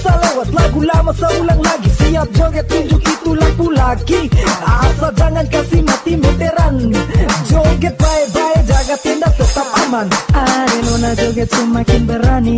Salawat lagu lama seulang lagi. Siap joget tunjuk itu lampu lagi. Asal jangan kasih mati meteran. Joget baik-baik jaga tenda tetap aman. Ada nona joget semakin berani.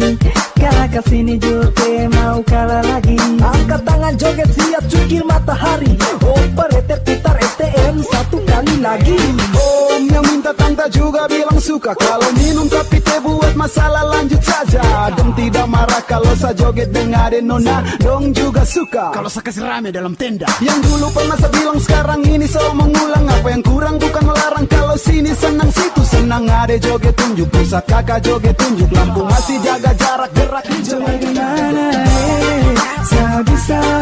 Kalah ke sini joget mau kalah lagi. Angkat tangan joget siap cukil matahari. Operator putar STM satu kali lagi. Om yang minta tante juga suka. Kalau minum tapi teh buat masalah lanjut saja. Dan tidak marah kalau saya joget dengan nona. Dong juga suka. Kalau saya kasih rame dalam tenda. Yang dulu pernah saya bilang sekarang ini selalu mengulang Apa yang kurang bukan melarang. Kalau sini senang situ senang. Ada joget tunjuk Pusat kakak joget tunjuk. Lampu masih jaga jarak gerak. Coba gimana eh Saya bisa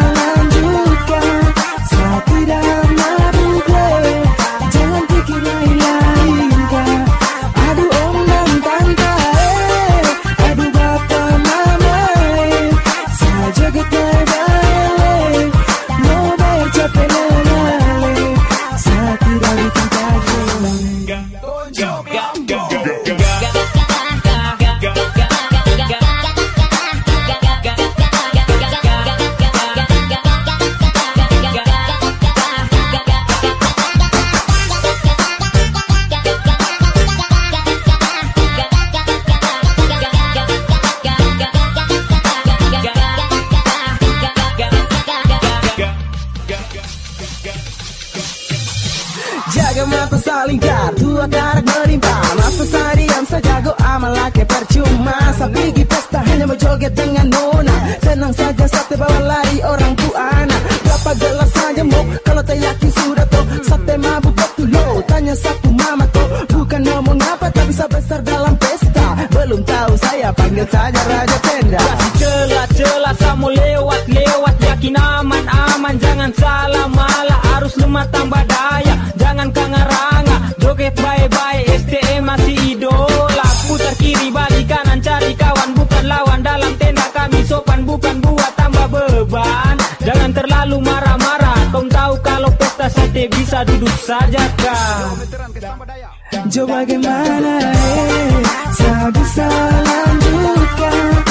Jaga mata saling tua karak melimpah Masa saya diam saya jago amal laki percuma. Pergi pesta hanya mau joget dengan nona. Senang saja sate bawa lari orang tua anak Berapa gelas saja mau kalau tak yakin sudah toh. Sate mabuk betul lo Tanya sapu mama toh. Bukan ngomong apa tapi saya besar dalam pesta. Belum tahu saya panggil saja raja tenda. Celah-celah kamu lewat-lewat. Yakin aman-aman Jangan salah sate bisa duduk saja kah Coba bagaimana eh? Saya bisa lanjutkan